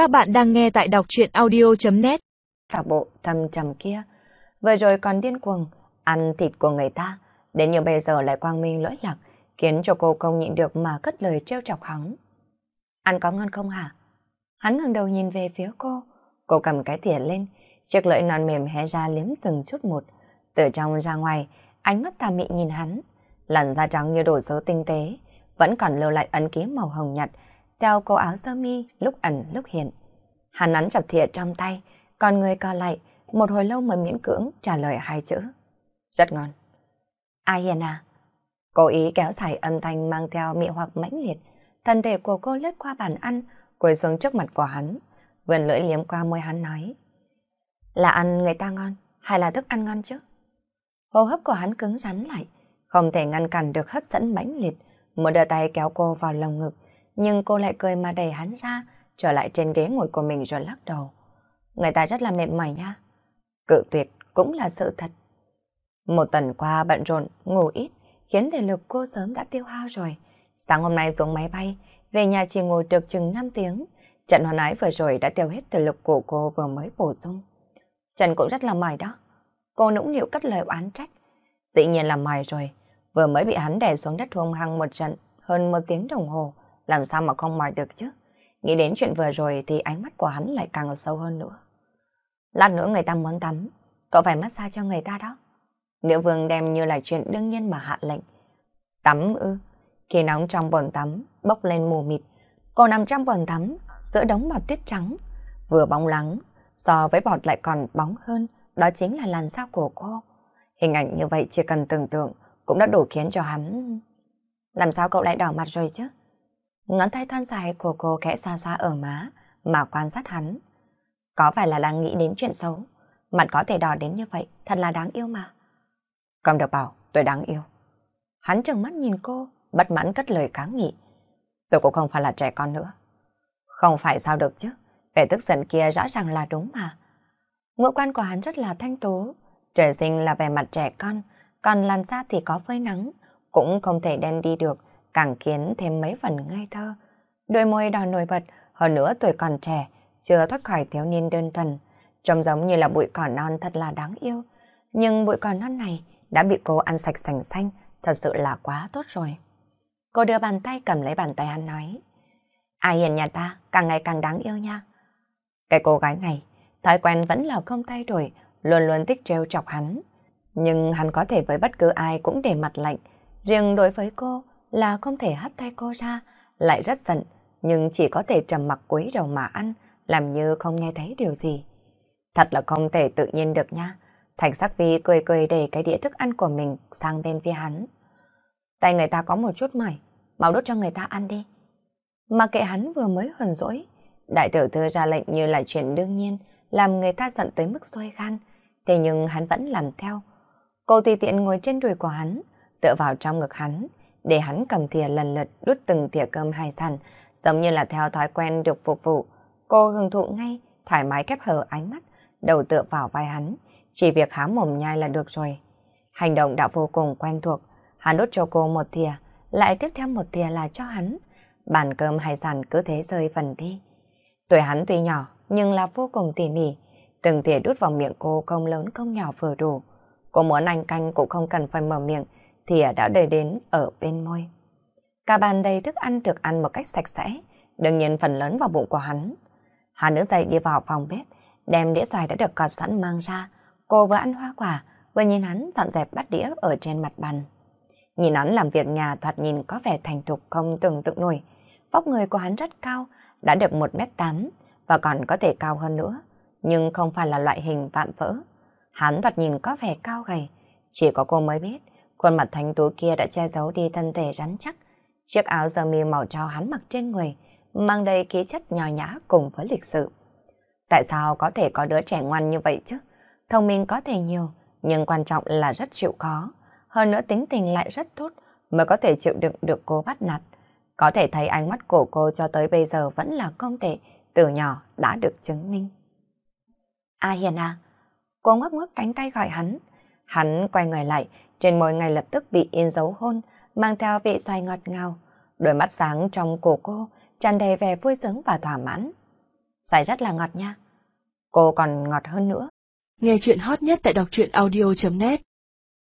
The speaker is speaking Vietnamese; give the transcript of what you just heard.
Các bạn đang nghe tại đọc truyện audio.net Cả bộ thầm trầm kia, vừa rồi còn điên cuồng, ăn thịt của người ta, đến như bây giờ lại quang minh lỗi lạc, khiến cho cô không nhịn được mà cất lời trêu chọc hắn. Ăn có ngon không hả? Hắn ngẩng đầu nhìn về phía cô, cô cầm cái thìa lên, chiếc lưỡi non mềm hé ra liếm từng chút một, từ trong ra ngoài, ánh mắt tà mị nhìn hắn, làn da trắng như đổ sớ tinh tế, vẫn còn lưu lại ấn ký màu hồng nhạt, theo cô áo sơ mi lúc ẩn lúc hiện. Hắn nắn chặt thìa trong tay, còn người co lại, một hồi lâu mới miễn cưỡng trả lời hai chữ. Rất ngon. Ai hiền à? Cố ý kéo dài âm thanh mang theo mị hoặc mãnh liệt, thân thể của cô lướt qua bàn ăn, quỳ xuống trước mặt của hắn, vườn lưỡi liếm qua môi hắn nói. Là ăn người ta ngon, hay là thức ăn ngon chứ? Hô hấp của hắn cứng rắn lại, không thể ngăn cản được hấp dẫn mãnh liệt, một đưa tay kéo cô vào lồng ngực, nhưng cô lại cười mà đẩy hắn ra, trở lại trên ghế ngồi của mình rồi lắc đầu. Người ta rất là mệt mỏi nha. Cự tuyệt cũng là sự thật. Một tuần qua bận rộn, ngủ ít, khiến thể lực cô sớm đã tiêu hao rồi. Sáng hôm nay xuống máy bay, về nhà chỉ ngồi được chừng 5 tiếng. Trận hoàn ái vừa rồi đã tiêu hết thể lực của cô vừa mới bổ sung. Trần cũng rất là mỏi đó. Cô nũng nịu cất lời oán trách. Dĩ nhiên là mỏi rồi. Vừa mới bị hắn đè xuống đất hung hăng một trận hơn một tiếng đồng hồ. Làm sao mà không mỏi được chứ? Nghĩ đến chuyện vừa rồi thì ánh mắt của hắn lại càng sâu hơn nữa. Lát nữa người ta muốn tắm, cậu phải massage cho người ta đó. Nữ vương đem như là chuyện đương nhiên mà hạ lệnh. Tắm ư, khi nóng trong bồn tắm, bốc lên mù mịt. Cô nằm trong bồn tắm, giữa đống bọt tuyết trắng, vừa bóng lắng, so với bọt lại còn bóng hơn, đó chính là làn da của cô. Hình ảnh như vậy chỉ cần tưởng tượng cũng đã đủ khiến cho hắn... Làm sao cậu lại đỏ mặt rồi chứ? Ngón tay thon dài của cô khẽ xoa xoa ở má, mà quan sát hắn. Có phải là đang nghĩ đến chuyện xấu? Mặt có thể đỏ đến như vậy, thật là đáng yêu mà. Cầm được bảo, tôi đáng yêu. Hắn trừng mắt nhìn cô, bất mãn cất lời kháng nghị. Tôi cũng không phải là trẻ con nữa. Không phải sao được chứ, vẻ tức giận kia rõ ràng là đúng mà. Ngũ quan của hắn rất là thanh tú, trời sinh là vẻ mặt trẻ con, còn làn da thì có phơi nắng, cũng không thể đen đi được, càng khiến thêm mấy phần ngây thơ. Đôi môi đỏ nổi bật, hơn nữa tuổi còn trẻ, chưa thoát khỏi thiếu niên đơn thuần, trông giống như là bụi cỏ non thật là đáng yêu. Nhưng bụi cỏ non này đã bị cô ăn sạch sành xanh, thật sự là quá tốt rồi. Cô đưa bàn tay cầm lấy bàn tay hắn nói, Ai hiền nhà ta càng ngày càng đáng yêu nha. Cái cô gái này, thói quen vẫn là không thay đổi, luôn luôn thích trêu chọc hắn. Nhưng hắn có thể với bất cứ ai cũng để mặt lạnh, riêng đối với cô là không thể hắt tay cô ra, lại rất giận, nhưng chỉ có thể trầm mặc cúi đầu mà ăn, làm như không nghe thấy điều gì. Thật là không thể tự nhiên được nha. Thành sắc vi cười cười để cái đĩa thức ăn của mình sang bên phía hắn. Tay người ta có một chút mỏi, mau đốt cho người ta ăn đi. Mà kệ hắn vừa mới hờn dỗi, đại tiểu thư ra lệnh như là chuyện đương nhiên, làm người ta giận tới mức sôi gan. Thế nhưng hắn vẫn làm theo. Cô tùy tiện ngồi trên đùi của hắn, tựa vào trong ngực hắn, để hắn cầm thìa lần lượt đút từng thìa cơm hải sản, giống như là theo thói quen được phục vụ. Cô hưởng thụ ngay, thoải mái kép hở ánh mắt, đầu tựa vào vai hắn, chỉ việc há mồm nhai là được rồi. Hành động đã vô cùng quen thuộc, hắn đút cho cô một thìa, lại tiếp theo một thìa là cho hắn. Bàn cơm hải sản cứ thế rơi phần đi. Tuổi hắn tuy nhỏ, nhưng là vô cùng tỉ mỉ, từng thìa đút vào miệng cô không lớn không nhỏ vừa đủ. Cô muốn anh canh cũng không cần phải mở miệng, thìa à, đã đầy đến ở bên môi. Cả bàn đầy thức ăn được ăn một cách sạch sẽ, đương nhiên phần lớn vào bụng của hắn. Hà nữ dậy đi vào phòng bếp, đem đĩa xoài đã được cọt sẵn mang ra. Cô vừa ăn hoa quả, vừa nhìn hắn dọn dẹp bát đĩa ở trên mặt bàn. Nhìn hắn làm việc nhà thoạt nhìn có vẻ thành thục không tưởng tượng nổi. Vóc người của hắn rất cao, đã được 1m8 và còn có thể cao hơn nữa, nhưng không phải là loại hình vạm vỡ. Hắn thoạt nhìn có vẻ cao gầy, chỉ có cô mới biết, khuôn mặt thanh tú kia đã che giấu đi thân thể rắn chắc. Chiếc áo sơ mi màu cho hắn mặc trên người, mang đầy khí chất nhỏ nhã cùng với lịch sự. Tại sao có thể có đứa trẻ ngoan như vậy chứ? Thông minh có thể nhiều, nhưng quan trọng là rất chịu khó. Hơn nữa tính tình lại rất tốt, mới có thể chịu đựng được cô bắt nạt. Có thể thấy ánh mắt của cô cho tới bây giờ vẫn là không tệ, từ nhỏ đã được chứng minh. A Hiền à, cô ngấp ngước cánh tay gọi hắn. Hắn quay người lại, trên môi ngay lập tức bị in dấu hôn, mang theo vị xoay ngọt ngào. Đôi mắt sáng trong cổ cô tràn đầy vẻ vui sướng và thỏa mãn. Xoay rất là ngọt nha. Cô còn ngọt hơn nữa. Nghe chuyện hot nhất tại đọc truyện audio.net